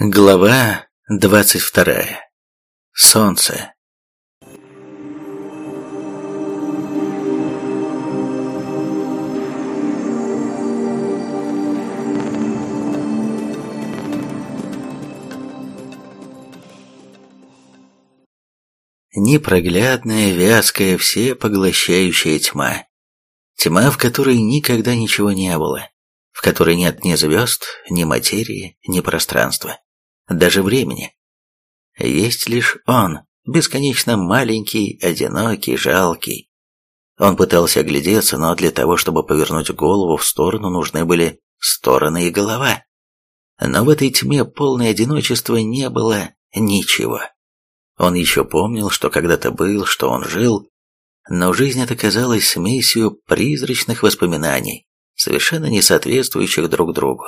Глава двадцать вторая. Солнце. Непроглядная, вязкая, всепоглощающая тьма. Тьма, в которой никогда ничего не было, в которой нет ни звезд, ни материи, ни пространства даже времени. Есть лишь он, бесконечно маленький, одинокий, жалкий. Он пытался оглядеться, но для того, чтобы повернуть голову в сторону, нужны были стороны и голова. Но в этой тьме полное одиночество не было ничего. Он еще помнил, что когда-то был, что он жил, но жизнь эта казалась смесью призрачных воспоминаний, совершенно не соответствующих друг другу.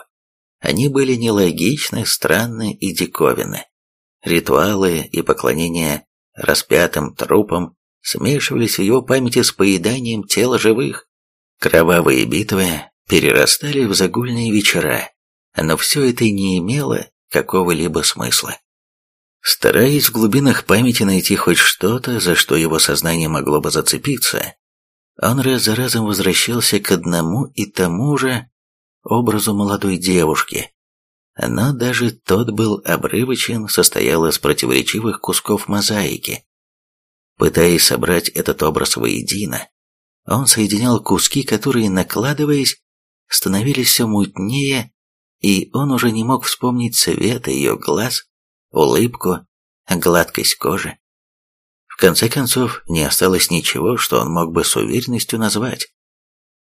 Они были нелогичны, странны и диковины. Ритуалы и поклонения распятым трупам смешивались в его памяти с поеданием тела живых. Кровавые битвы перерастали в загульные вечера, но все это не имело какого-либо смысла. Стараясь в глубинах памяти найти хоть что-то, за что его сознание могло бы зацепиться, он раз за разом возвращался к одному и тому же образу молодой девушки. Но даже тот был обрывочен, состоял из противоречивых кусков мозаики. Пытаясь собрать этот образ воедино, он соединял куски, которые, накладываясь, становились все мутнее, и он уже не мог вспомнить цвет ее глаз, улыбку, гладкость кожи. В конце концов, не осталось ничего, что он мог бы с уверенностью назвать.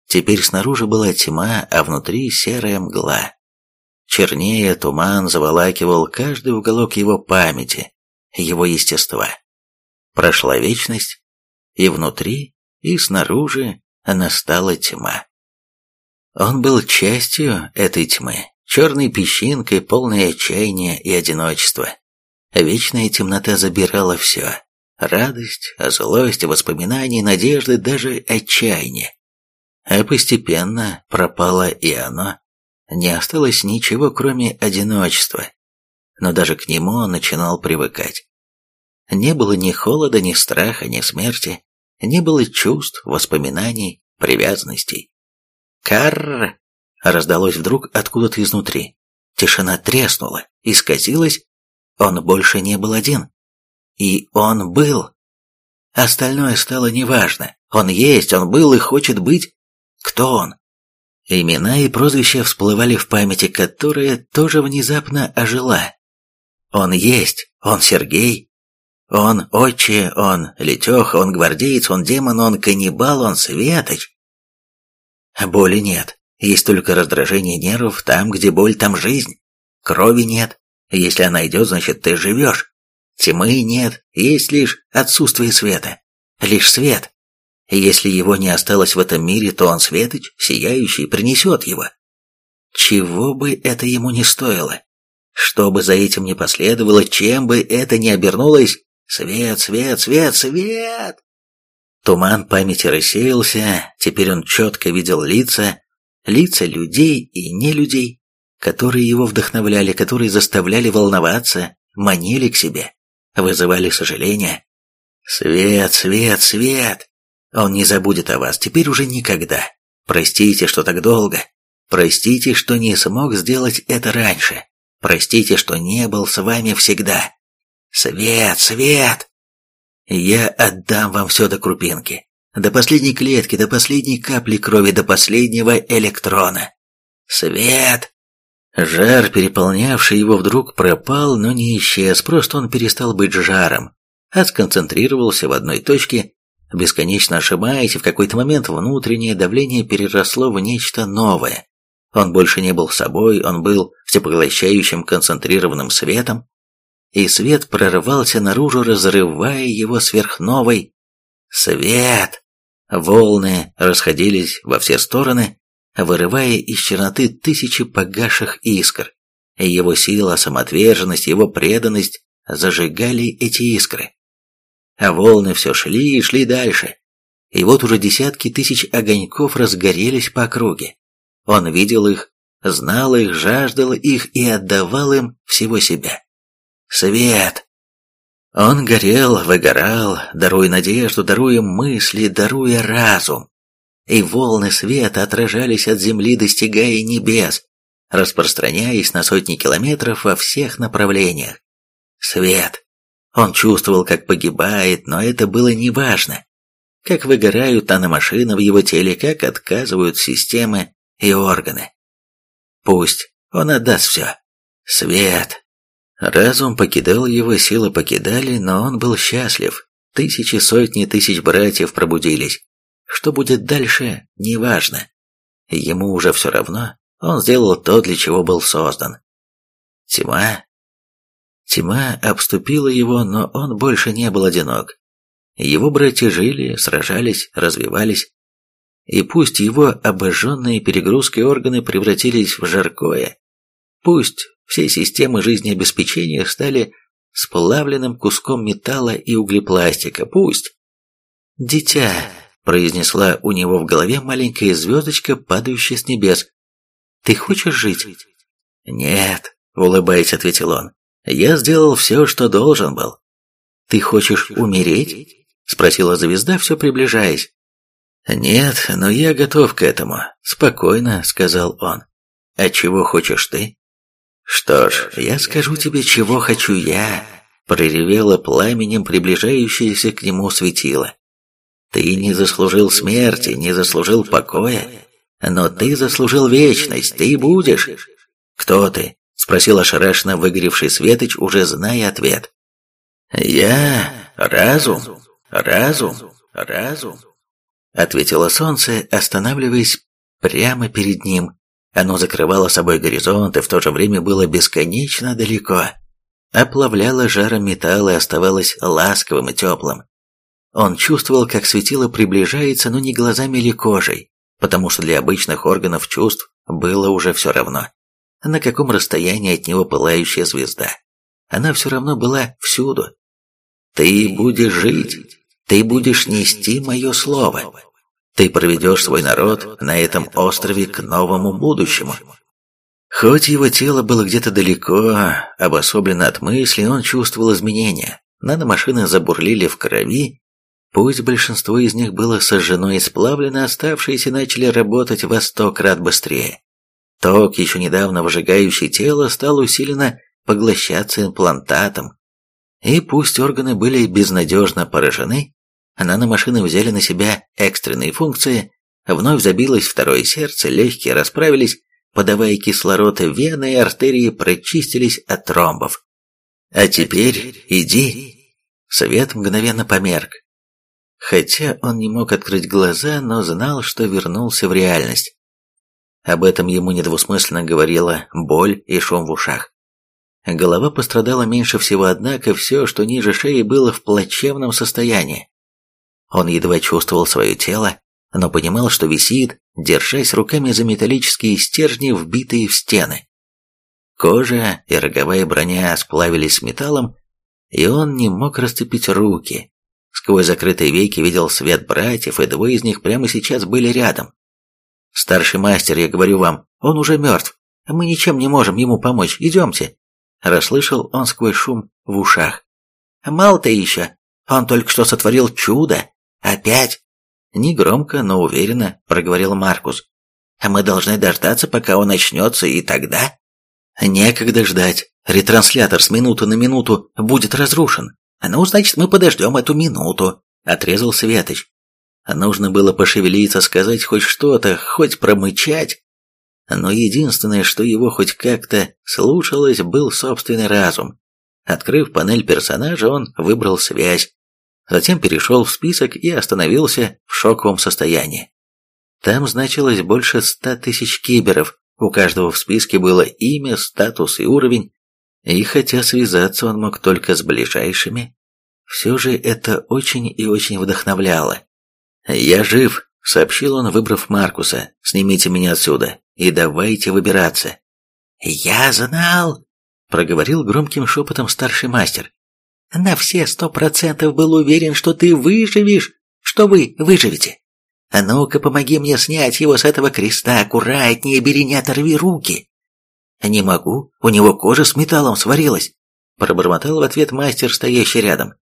Теперь снаружи была тьма, а внутри серая мгла. Чернее туман заволакивал каждый уголок его памяти, его естества. Прошла вечность, и внутри, и снаружи настала тьма. Он был частью этой тьмы, черной песчинкой, полной отчаяния и одиночества. Вечная темнота забирала все. Радость, злость, воспоминания, надежды, даже отчаяние. А постепенно пропало и оно. Не осталось ничего, кроме одиночества. Но даже к нему он начинал привыкать. Не было ни холода, ни страха, ни смерти. Не было чувств, воспоминаний, привязанностей. «Карр!» раздалось вдруг откуда-то изнутри. Тишина треснула, исказилась. Он больше не был один. И он был. Остальное стало неважно. Он есть, он был и хочет быть. Кто он? Имена и прозвища всплывали в памяти, которая тоже внезапно ожила. Он есть, он Сергей, он отче, он Летеха, он гвардеец, он демон, он каннибал, он Светоч. Боли нет, есть только раздражение нервов, там, где боль, там жизнь. Крови нет, если она идет, значит ты живешь. Тьмы нет, есть лишь отсутствие света. Лишь свет. Если его не осталось в этом мире, то он, Светоч, сияющий, принесет его. Чего бы это ему не стоило. Что бы за этим ни последовало, чем бы это ни обернулось, свет, свет, свет, свет! Туман памяти рассеялся, теперь он четко видел лица, лица людей и не людей, которые его вдохновляли, которые заставляли волноваться, манили к себе, вызывали сожаление. Свет, свет, свет! Он не забудет о вас, теперь уже никогда. Простите, что так долго. Простите, что не смог сделать это раньше. Простите, что не был с вами всегда. Свет, свет! Я отдам вам все до крупинки. До последней клетки, до последней капли крови, до последнего электрона. Свет! Жар, переполнявший его, вдруг пропал, но не исчез, просто он перестал быть жаром, а сконцентрировался в одной точке бесконечно ошибаясь, в какой-то момент внутреннее давление переросло в нечто новое. Он больше не был собой, он был всепоглощающим концентрированным светом, и свет прорывался наружу, разрывая его сверхновой. Свет! Волны расходились во все стороны, вырывая из черноты тысячи погаших искр. Его сила, самоотверженность, его преданность зажигали эти искры а волны все шли и шли дальше. И вот уже десятки тысяч огоньков разгорелись по округе. Он видел их, знал их, жаждал их и отдавал им всего себя. Свет! Он горел, выгорал, даруя надежду, даруя мысли, даруя разум. И волны света отражались от земли, достигая небес, распространяясь на сотни километров во всех направлениях. Свет! Он чувствовал, как погибает, но это было неважно. Как выгорают наномашины в его теле, как отказывают системы и органы. Пусть он отдаст все. Свет! Разум покидал его, силы покидали, но он был счастлив. Тысячи, сотни тысяч братьев пробудились. Что будет дальше, неважно. Ему уже все равно. Он сделал то, для чего был создан. Тьма. Тьма обступила его, но он больше не был одинок. Его братья жили, сражались, развивались. И пусть его обожженные перегрузкой органы превратились в жаркое, пусть все системы жизнеобеспечения стали сплавленным куском металла и углепластика, пусть. «Дитя», — произнесла у него в голове маленькая звездочка, падающая с небес, — «ты хочешь жить?» «Нет», — улыбаясь, ответил он, — «я сделал все, что должен был». «Ты хочешь умереть?» — спросила звезда, все приближаясь. «Нет, но я готов к этому», — спокойно сказал он. «А чего хочешь ты?» «Что ж, я скажу тебе, чего хочу я», — проревело пламенем приближающееся к нему светило. «Ты не заслужил смерти, не заслужил покоя, но ты заслужил вечность, ты будешь». «Кто ты?» — спросил ошарашенно выгоревший Светоч, уже зная ответ. «Я разум, разум, разум», — ответило солнце, останавливаясь прямо перед ним. Оно закрывало собой горизонт и в то же время было бесконечно далеко. Оплавляло жаром металл и оставалось ласковым и теплым. Он чувствовал, как светило приближается, но не глазами или кожей, потому что для обычных органов чувств было уже все равно, на каком расстоянии от него пылающая звезда. Она все равно была всюду. «Ты будешь жить, ты будешь нести мое слово», ты проведешь свой народ на этом острове к новому будущему. Хоть его тело было где-то далеко, обособлено от мысли, он чувствовал изменения. Наномашины забурлили в крови, пусть большинство из них было сожжено и сплавлено, оставшиеся начали работать во сто крат быстрее. Ток, еще недавно выжигающий тело, стал усиленно поглощаться имплантатом. И пусть органы были безнадежно поражены, Наномашины взяли на себя экстренные функции, вновь забилось второе сердце, легкие расправились, подавая кислород, вены и артерии прочистились от тромбов. «А теперь иди!» Свет мгновенно померк. Хотя он не мог открыть глаза, но знал, что вернулся в реальность. Об этом ему недвусмысленно говорила боль и шум в ушах. Голова пострадала меньше всего, однако все, что ниже шеи, было в плачевном состоянии. Он едва чувствовал свое тело, но понимал, что висит, держась руками за металлические стержни, вбитые в стены. Кожа и роговая броня сплавились с металлом, и он не мог расцепить руки. Сквозь закрытые веки видел свет братьев, и двое из них прямо сейчас были рядом. «Старший мастер, я говорю вам, он уже мертв. Мы ничем не можем ему помочь. Идемте!» Расслышал он сквозь шум в ушах. «Мало-то еще. Он только что сотворил чудо. «Опять?» Негромко, но уверенно проговорил Маркус. «А мы должны дождаться, пока он начнется, и тогда...» «Некогда ждать. Ретранслятор с минуты на минуту будет разрушен. Ну, значит, мы подождем эту минуту», — отрезал Светоч. Нужно было пошевелиться, сказать хоть что-то, хоть промычать. Но единственное, что его хоть как-то слушалось, был собственный разум. Открыв панель персонажа, он выбрал связь, Затем перешел в список и остановился в шоковом состоянии. Там значилось больше ста тысяч киберов, у каждого в списке было имя, статус и уровень, и хотя связаться он мог только с ближайшими, все же это очень и очень вдохновляло. «Я жив», — сообщил он, выбрав Маркуса, — «снимите меня отсюда и давайте выбираться». «Я знал», — проговорил громким шепотом старший мастер. На все сто процентов был уверен, что ты выживешь, что вы выживете. А ну-ка, помоги мне снять его с этого креста, аккуратнее, бери, не оторви руки!» «Не могу, у него кожа с металлом сварилась», — пробормотал в ответ мастер, стоящий рядом.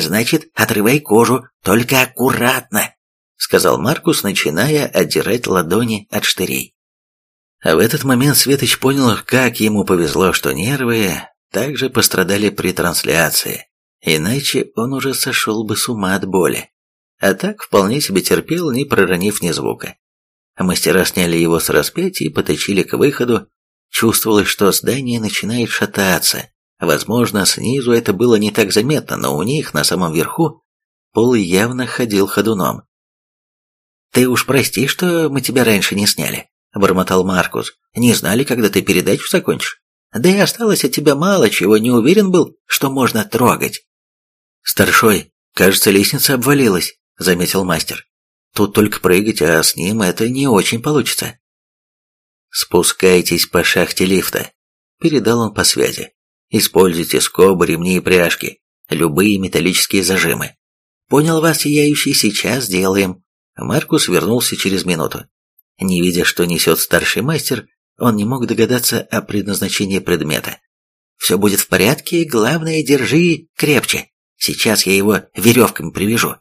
«Значит, отрывай кожу, только аккуратно», — сказал Маркус, начиная отдирать ладони от штырей. А в этот момент Светоч понял, как ему повезло, что нервы также пострадали при трансляции, иначе он уже сошел бы с ума от боли. А так вполне себе терпел, не проронив ни звука. Мастера сняли его с распятия и потащили к выходу. Чувствовалось, что здание начинает шататься. Возможно, снизу это было не так заметно, но у них, на самом верху, пол явно ходил ходуном. «Ты уж прости, что мы тебя раньше не сняли», — бормотал Маркус. «Не знали, когда ты передачу закончишь. Да и осталось от тебя мало чего, не уверен был, что можно трогать». «Старшой, кажется, лестница обвалилась», — заметил мастер. «Тут только прыгать, а с ним это не очень получится». «Спускайтесь по шахте лифта», — передал он по связи. «Используйте скобы, ремни и пряжки, любые металлические зажимы». «Понял вас, сияющий, сейчас сделаем». Маркус вернулся через минуту. Не видя, что несет старший мастер, он не мог догадаться о предназначении предмета. «Все будет в порядке, главное, держи крепче. Сейчас я его веревками привяжу».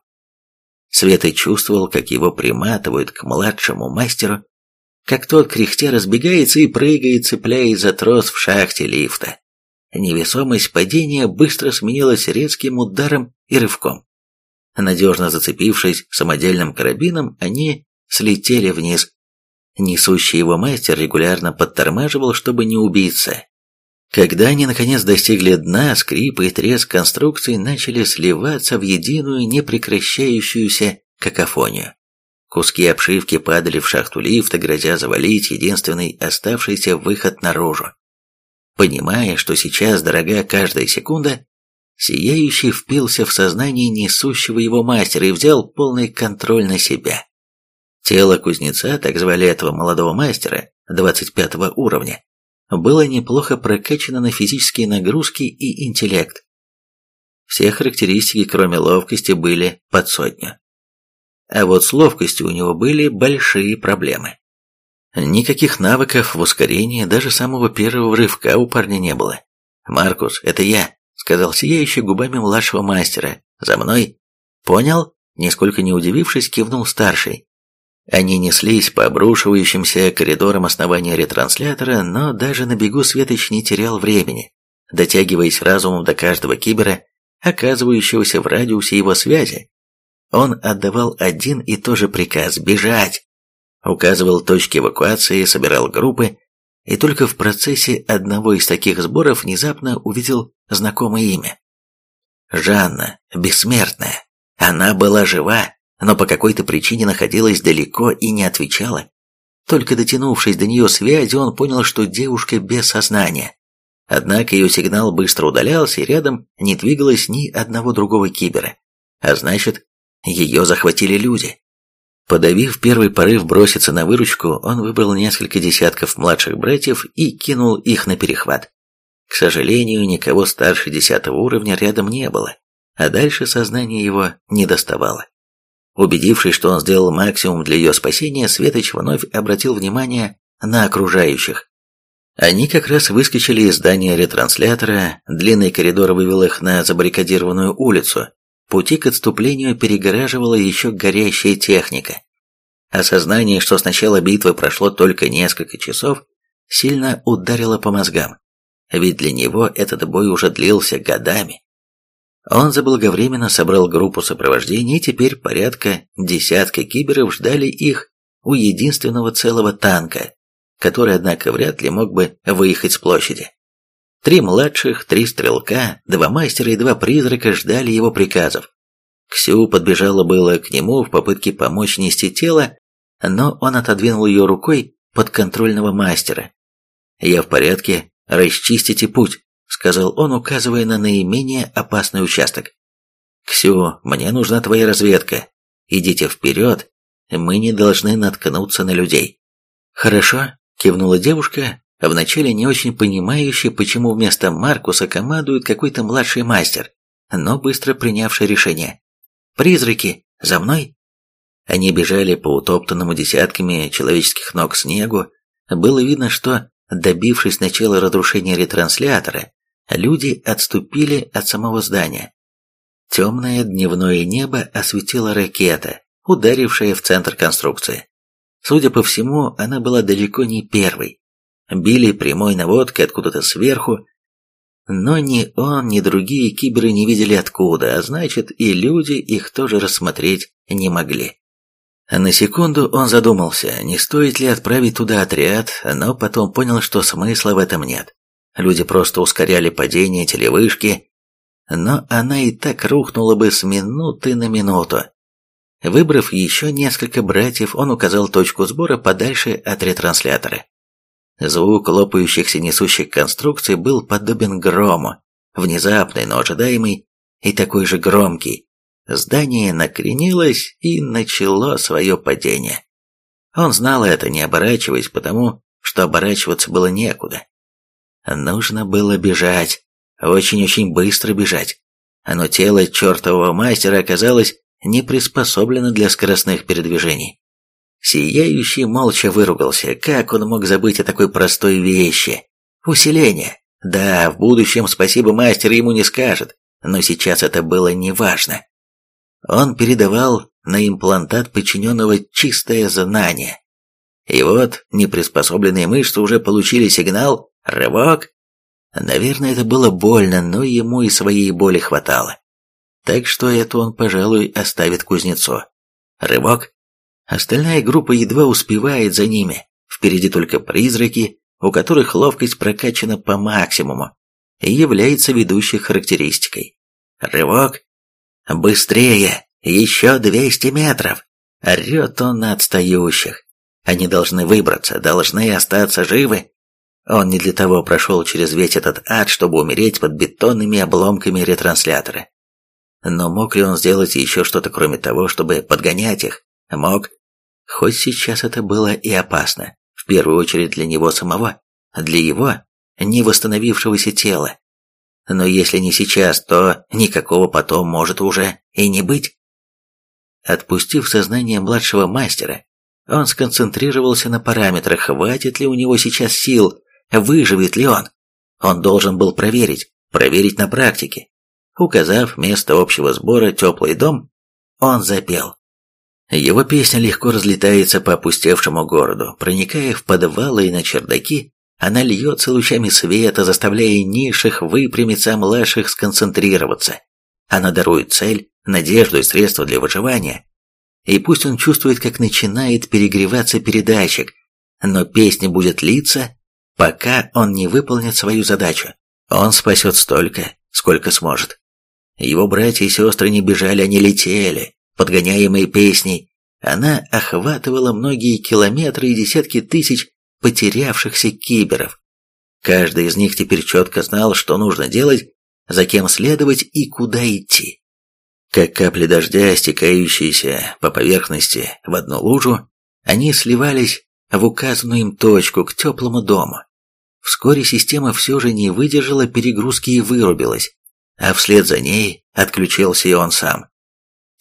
Света чувствовал, как его приматывают к младшему мастеру, как тот кряхтя разбегается и прыгает, цепляясь за трос в шахте лифта. Невесомость падения быстро сменилась резким ударом и рывком. Надежно зацепившись самодельным карабином, они слетели вниз. Несущий его мастер регулярно подтормаживал, чтобы не убиться. Когда они наконец достигли дна, скрип и треск конструкции начали сливаться в единую непрекращающуюся какофонию. Куски обшивки падали в шахту лифта, грозя завалить единственный оставшийся выход наружу. Понимая, что сейчас дорога каждая секунда, Сияющий впился в сознание несущего его мастера и взял полный контроль на себя. Тело кузнеца, так звали этого молодого мастера, 25 уровня, было неплохо прокачано на физические нагрузки и интеллект. Все характеристики, кроме ловкости, были под сотню. А вот с ловкостью у него были большие проблемы. Никаких навыков в ускорении, даже самого первого рывка у парня не было. «Маркус, это я», — сказал сияющий губами младшего мастера. «За мной». «Понял?» — нисколько не удивившись, кивнул старший. Они неслись по обрушивающимся коридорам основания ретранслятора, но даже на бегу Светоч не терял времени, дотягиваясь разумом до каждого кибера, оказывающегося в радиусе его связи. Он отдавал один и тот же приказ – бежать, указывал точки эвакуации, собирал группы, и только в процессе одного из таких сборов внезапно увидел знакомое имя. Жанна, бессмертная. Она была жива, но по какой-то причине находилась далеко и не отвечала. Только дотянувшись до нее связи, он понял, что девушка без сознания. Однако ее сигнал быстро удалялся, и рядом не двигалось ни одного другого кибера. А значит, ее захватили люди. Подавив первый порыв броситься на выручку, он выбрал несколько десятков младших братьев и кинул их на перехват. К сожалению, никого старше десятого уровня рядом не было, а дальше сознание его не доставало. Убедившись, что он сделал максимум для ее спасения, Светоч вновь обратил внимание на окружающих. Они как раз выскочили из здания ретранслятора, длинный коридор вывел их на забаррикадированную улицу, пути к отступлению перегораживала еще горящая техника. Осознание, что с начала битвы прошло только несколько часов, сильно ударило по мозгам, ведь для него этот бой уже длился годами. Он заблаговременно собрал группу сопровождения, и теперь порядка десятка киберов ждали их у единственного целого танка, который, однако, вряд ли мог бы выехать с площади. Три младших, три стрелка, два мастера и два призрака ждали его приказов. Ксю подбежала было к нему в попытке помочь нести тело, но он отодвинул ее рукой под контрольного мастера. «Я в порядке, расчистите путь», сказал он, указывая на наименее опасный участок. «Ксю, мне нужна твоя разведка. Идите вперед, мы не должны наткнуться на людей». «Хорошо», — кивнула девушка, вначале не очень понимающая, почему вместо Маркуса командует какой-то младший мастер, но быстро принявший решение. «Призраки, за мной!» Они бежали по утоптанному десятками человеческих ног снегу. Было видно, что, добившись начала разрушения ретранслятора, люди отступили от самого здания. Темное дневное небо осветила ракета, ударившая в центр конструкции. Судя по всему, она была далеко не первой. Били прямой наводкой откуда-то сверху, но ни он, ни другие киберы не видели откуда, а значит и люди их тоже рассмотреть не могли. На секунду он задумался, не стоит ли отправить туда отряд, но потом понял, что смысла в этом нет. Люди просто ускоряли падение телевышки, но она и так рухнула бы с минуты на минуту. Выбрав еще несколько братьев, он указал точку сбора подальше от ретранслятора. Звук лопающихся несущих конструкций был подобен грому, внезапный, но ожидаемый, и такой же громкий. Здание накренилось и начало свое падение. Он знал это, не оборачиваясь, потому что оборачиваться было некуда. Нужно было бежать, очень-очень быстро бежать. Но тело чертового мастера оказалось не приспособлено для скоростных передвижений. Сияющий молча выругался. Как он мог забыть о такой простой вещи? Усиление. Да, в будущем спасибо мастер ему не скажет, но сейчас это было неважно. Он передавал на имплантат подчиненного чистое знание. И вот неприспособленные мышцы уже получили сигнал «рывок». Наверное, это было больно, но ему и своей боли хватало. Так что это он, пожалуй, оставит кузнецу. Рывок. Остальная группа едва успевает за ними. Впереди только призраки, у которых ловкость прокачана по максимуму и является ведущей характеристикой. Рывок. Быстрее! Еще 200 метров! Орет он на отстающих. Они должны выбраться, должны остаться живы. Он не для того прошел через весь этот ад, чтобы умереть под бетонными обломками ретранслятора. Но мог ли он сделать еще что-то кроме того, чтобы подгонять их? Мог. Хоть сейчас это было и опасно. В первую очередь для него самого. Для его, не восстановившегося тела. Но если не сейчас, то никакого потом может уже и не быть. Отпустив сознание младшего мастера, он сконцентрировался на параметрах, хватит ли у него сейчас сил, выживет ли он. Он должен был проверить, проверить на практике. Указав место общего сбора «Теплый дом», он запел. Его песня легко разлетается по опустевшему городу, проникая в подвалы и на чердаки, она льется лучами света, заставляя низших выпрямиться, а младших сконцентрироваться. Она дарует цель, надежду и средства для выживания. И пусть он чувствует, как начинает перегреваться передатчик, но песня будет литься, пока он не выполнит свою задачу. Он спасет столько, сколько сможет. Его братья и сестры не бежали, они летели, подгоняемые песней. Она охватывала многие километры и десятки тысяч потерявшихся киберов. Каждый из них теперь четко знал, что нужно делать, за кем следовать и куда идти. Как капли дождя, стекающиеся по поверхности в одну лужу, они сливались в указанную им точку к теплому дому. Вскоре система все же не выдержала перегрузки и вырубилась а вслед за ней отключился и он сам.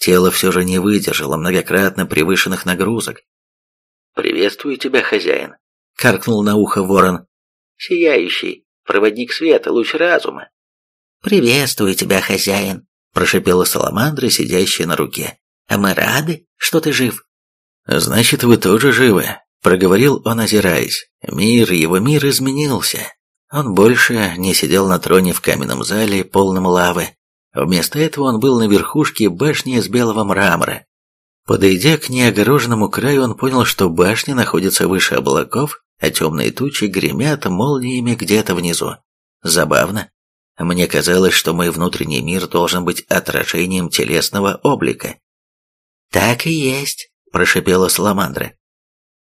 Тело все же не выдержало многократно превышенных нагрузок. «Приветствую тебя, хозяин», — каркнул на ухо ворон. «Сияющий, проводник света, луч разума». «Приветствую тебя, хозяин», — прошипела саламандра, сидящая на руке. «А мы рады, что ты жив». «Значит, вы тоже живы», — проговорил он, озираясь. «Мир, его мир изменился. Он больше не сидел на троне в каменном зале, полном лавы. Вместо этого он был на верхушке башни из белого мрамора. Подойдя к неогороженному краю, он понял, что башня находится выше облаков, а темные тучи гремят молниями где-то внизу. Забавно. Мне казалось, что мой внутренний мир должен быть отражением телесного облика. «Так и есть», – прошипела Саламандра.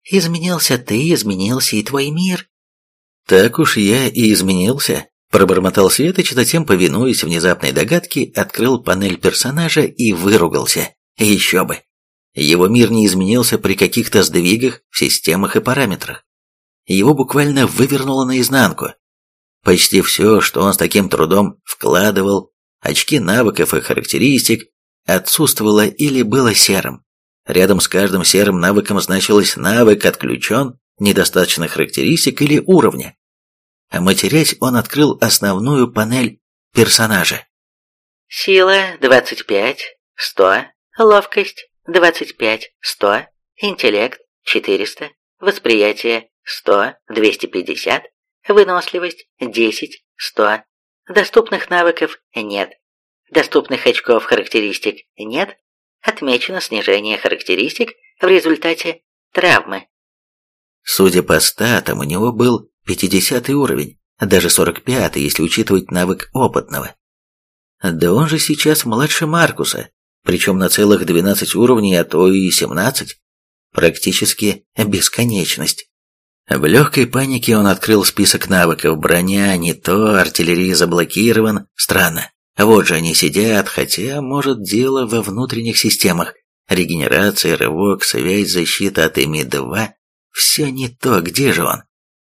«Изменился ты, изменился и твой мир. «Так уж я и изменился», – пробормотал Светоч, затем, повинуясь внезапной догадке, открыл панель персонажа и выругался. Еще бы. Его мир не изменился при каких-то сдвигах в системах и параметрах. Его буквально вывернуло наизнанку. Почти все, что он с таким трудом вкладывал, очки навыков и характеристик, отсутствовало или было серым. Рядом с каждым серым навыком значилось «навык отключен», «недостаточно характеристик» или «уровня». А матерясь, он открыл основную панель персонажа. Сила 25, 100, ловкость 25, 100, интеллект 400, восприятие 100, 250, выносливость 10, 100. Доступных навыков нет. Доступных очков характеристик нет. Отмечено снижение характеристик в результате травмы. Судя по статам, у него был 50 уровень, даже 45 если учитывать навык опытного. Да он же сейчас младше Маркуса, причем на целых 12 уровней, а то и 17. Практически бесконечность. В легкой панике он открыл список навыков. Броня не то, артиллерия заблокирован. Странно. Вот же они сидят, хотя, может, дело во внутренних системах. Регенерация, рывок, связь, защита от ИМИ-2. Все не то, где же он?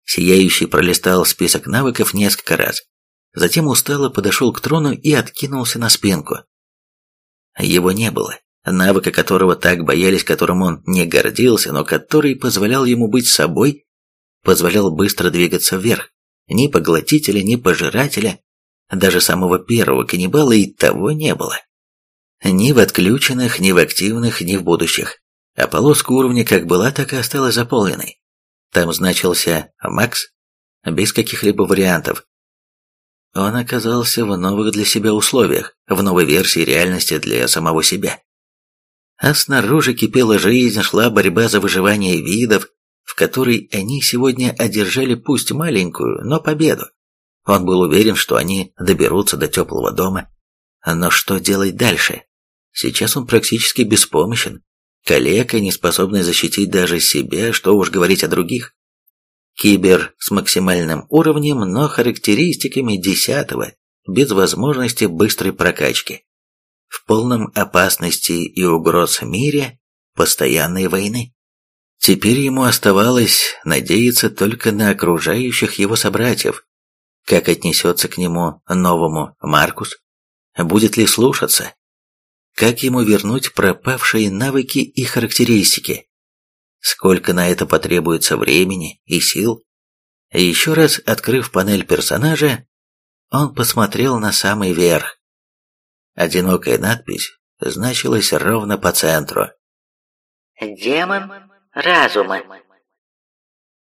Сияющий пролистал список навыков несколько раз. Затем устало подошел к трону и откинулся на спинку. Его не было. Навыка которого так боялись, которым он не гордился, но который позволял ему быть собой, позволял быстро двигаться вверх. Ни поглотителя, ни пожирателя, даже самого первого каннибала и того не было. Ни в отключенных, ни в активных, ни в будущих. А полоска уровня как была, так и осталась заполненной. Там значился «Макс» без каких-либо вариантов. Он оказался в новых для себя условиях, в новой версии реальности для самого себя. А снаружи кипела жизнь, шла борьба за выживание видов, в которой они сегодня одержали пусть маленькую, но победу. Он был уверен, что они доберутся до теплого дома. Но что делать дальше? Сейчас он практически беспомощен. Калека, не способный защитить даже себя, что уж говорить о других. Кибер с максимальным уровнем, но характеристиками десятого, без возможности быстрой прокачки. В полном опасности и угроз мире постоянной войны. Теперь ему оставалось надеяться только на окружающих его собратьев, как отнесется к нему новому Маркус? Будет ли слушаться? Как ему вернуть пропавшие навыки и характеристики? Сколько на это потребуется времени и сил? Еще раз открыв панель персонажа, он посмотрел на самый верх. Одинокая надпись значилась ровно по центру. «Демон разума».